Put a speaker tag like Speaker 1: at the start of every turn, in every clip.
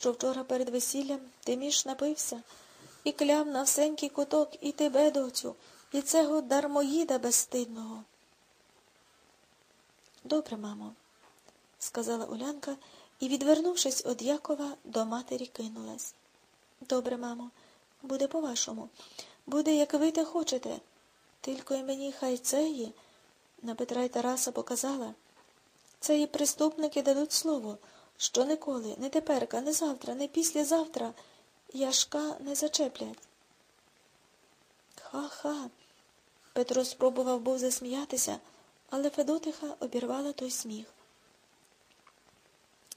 Speaker 1: що вчора перед весіллям ти між напився і кляв на всенький куток і тебе, доцю, і цього дармоїда безстидного. Добре, мамо, сказала Улянка і, відвернувшись від Якова, до матері кинулась. Добре, мамо, буде по-вашому. Буде, як ви те хочете. Тільки й мені хай цеї, на Петра й Тараса показала. Цеї приступники дадуть слово, що ніколи, не теперка, не завтра, не післязавтра яшка не зачеплять. Ха-ха. Петро спробував був засміятися, але Федотиха обірвала той сміх.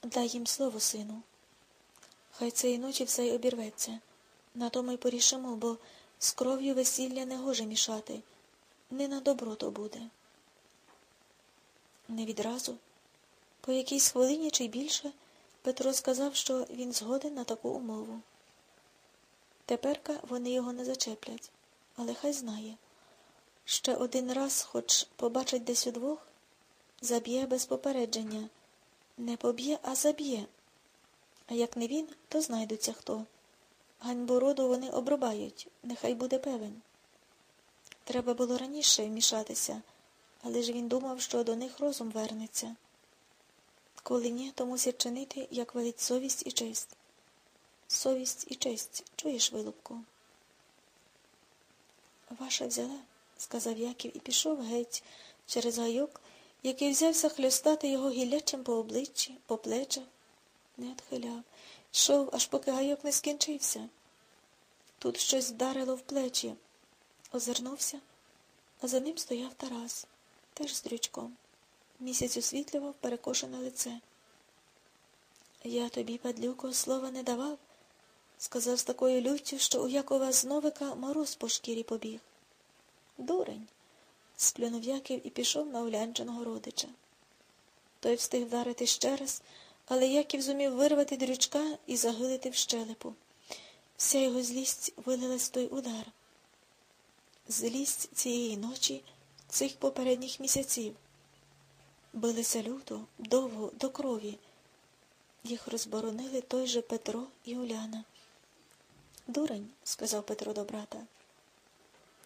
Speaker 1: Дай їм слово, сину. Хай цієї ночі все й обірветься. На тому й порішимо, бо з кров'ю весілля не гоже мішати. Не на добро то буде. Не відразу, по якійсь хвилині чи більше, Петро сказав, що він згоден на таку умову. Теперка вони його не зачеплять, але хай знає. Ще один раз, хоч побачить десь удвох, заб'є без попередження. Не поб'є, а заб'є. А як не він, то знайдуться хто. Ганьбу роду вони обрубають, нехай буде певен. Треба було раніше вмішатися, але ж він думав, що до них розум вернеться. Коли ні, то мусять чинити, як велить совість і честь. Совість і честь, чуєш, вилупку? Ваша взяла, сказав Яків і пішов геть через гайок, який взявся хльостати його гіллячим по обличчі, по плечах. Не отхиляв, йшов, аж поки гайок не скінчився. Тут щось вдарило в плечі. Озирнувся, а за ним стояв Тарас, теж з дрючком. Місяць освітлював перекошене лице. Я тобі, падлюко, слова не давав, сказав з такою люттю, що у Якова зновика мороз по шкірі побіг. Дурень, сплюнув Яків і пішов на улянченого родича. Той встиг вдарити ще раз, але Яків зумів вирвати дрючка і загилити в щелепу. Вся його злість вилилась в той удар. Злість цієї ночі, цих попередніх місяців. Билися люто, довго, до крові. Їх розборонили той же Петро і Уляна. Дурень, сказав Петро до брата.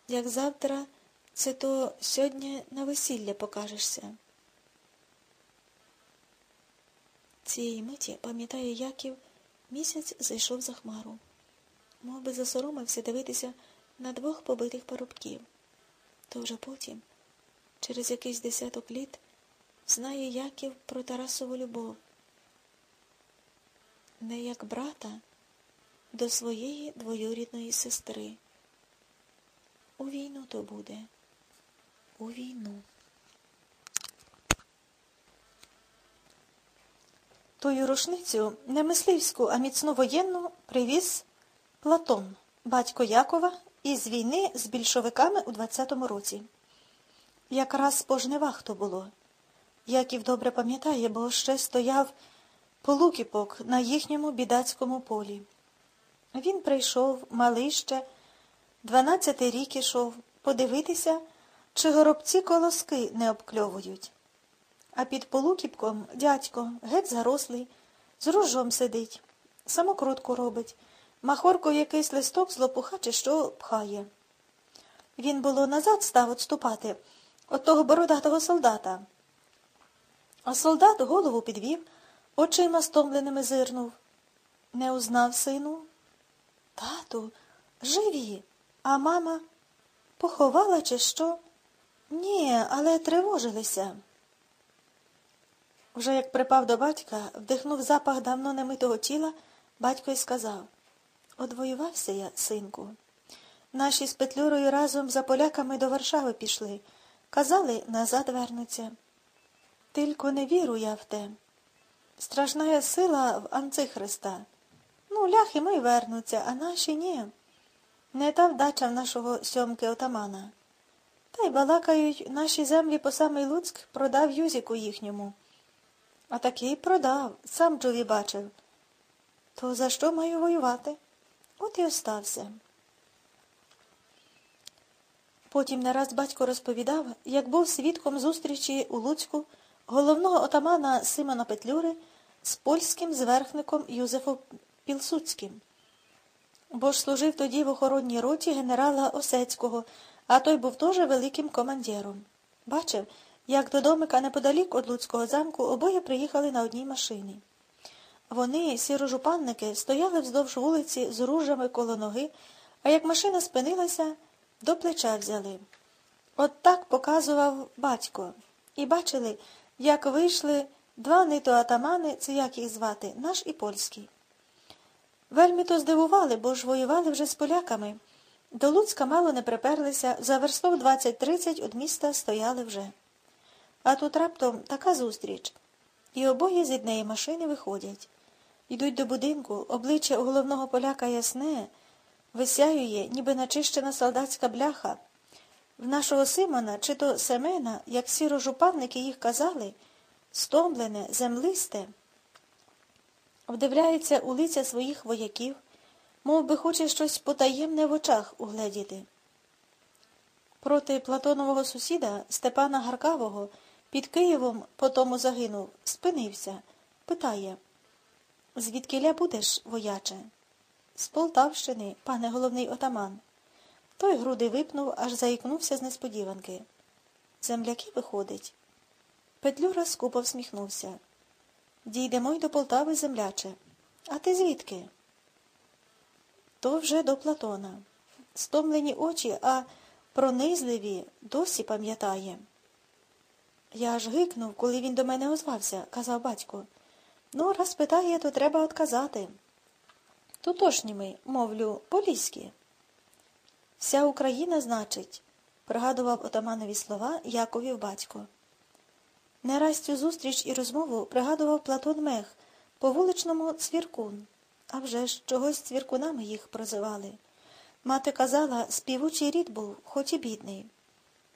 Speaker 1: Як завтра, це то сьогодні на весілля покажешся. Цієї миті, пам'ятає Яків, місяць зайшов за хмару. Мов би засоромився дивитися на двох побитих парубків. То вже потім, через якийсь десяток літ, знає Яків про Тарасову любов. Не як брата до своєї двоюрідної сестри. У війну то буде. У війну. Тою рушницю не мисливську, а міцну воєнну привіз Платон, батько Якова, із війни з більшовиками у 20-му році. Якраз по жнивах то було. Яків добре пам'ятає, бо ще стояв полукіпок на їхньому бідацькому полі. Він прийшов, малий ще, дванадцятий рік ішов, подивитися, чи горобці колоски не обкльовують. А під полукіпком дядько, геть зарослий, з ружом сидить, самокрутку робить, махорку якийсь листок з лопуха чи що пхає. Він було назад став отступати от того бородатого солдата. А солдат голову підвів, очима стомленими зирнув. Не узнав сину. Тату, живі, а мама поховала, чи що? Ні, але тривожилися. Вже як припав до батька, вдихнув запах давно немитого тіла, батько й сказав Одвоювався я, синку. Наші з Петлюрою разом за поляками до Варшави пішли. Казали, назад вернуться. Тільки не віру я в те. Страшна сила в Анцихриста. Ну, ляхи ми вернуться, а наші ні. Не та вдача в нашого сьомки отамана. Та й балакають, наші землі по самий Луцьк продав Юзіку їхньому. А такий продав, сам Джові бачив. То за що маю воювати? От і остався. Потім не раз батько розповідав, як був свідком зустрічі у Луцьку головного отамана Симона Петлюри з польським зверхником Юзефом Пілсуцьким. Бо ж служив тоді в охоронній роті генерала Осецького, а той був теж великим командиром. Бачив, як до домика неподалік від Луцького замку обоє приїхали на одній машині. Вони, сірожупанники, стояли вздовж вулиці з ружами коло ноги, а як машина спинилася, до плеча взяли. От так показував батько. І бачили, як вийшли два не то атамани, це як їх звати, наш і польський. Вельми то здивували, бо ж воювали вже з поляками. До Луцька мало не приперлися, за верстов 20-30 від міста стояли вже. А тут раптом така зустріч. І обоє з однієї машини виходять. Йдуть до будинку, обличчя у головного поляка ясне, висяює, ніби начищена солдатська бляха. В нашого Симона, чи то Семена, як сірожупанники їх казали, стомлене, землисте, вдивляється у лиця своїх вояків, мов би хоче щось потаємне в очах угледіти. Проти Платонового сусіда Степана Гаркавого під Києвом потому загинув, спинився, питає Звідкиля будеш, вояче? З Полтавщини, пане головний отаман. Той груди випнув, аж заїкнувся з несподіванки. Земляки виходить. Петлюра скупо всміхнувся. Дійдемо й до Полтави, земляче. А ти звідки? То вже до Платона. Стомлені очі, а пронизливі досі пам'ятає. Я аж гикнув, коли він до мене озвався, казав батько. Ну, раз питає, то треба отказати. Тутошніми, мовлю, поліські. Вся Україна, значить, пригадував отаманові слова Яковів батько. Не раз цю зустріч і розмову пригадував Платон Мех по вуличному цвіркун. А вже ж чогось цвіркунами їх прозивали. Мати казала, співучий рід був, хоч і бідний.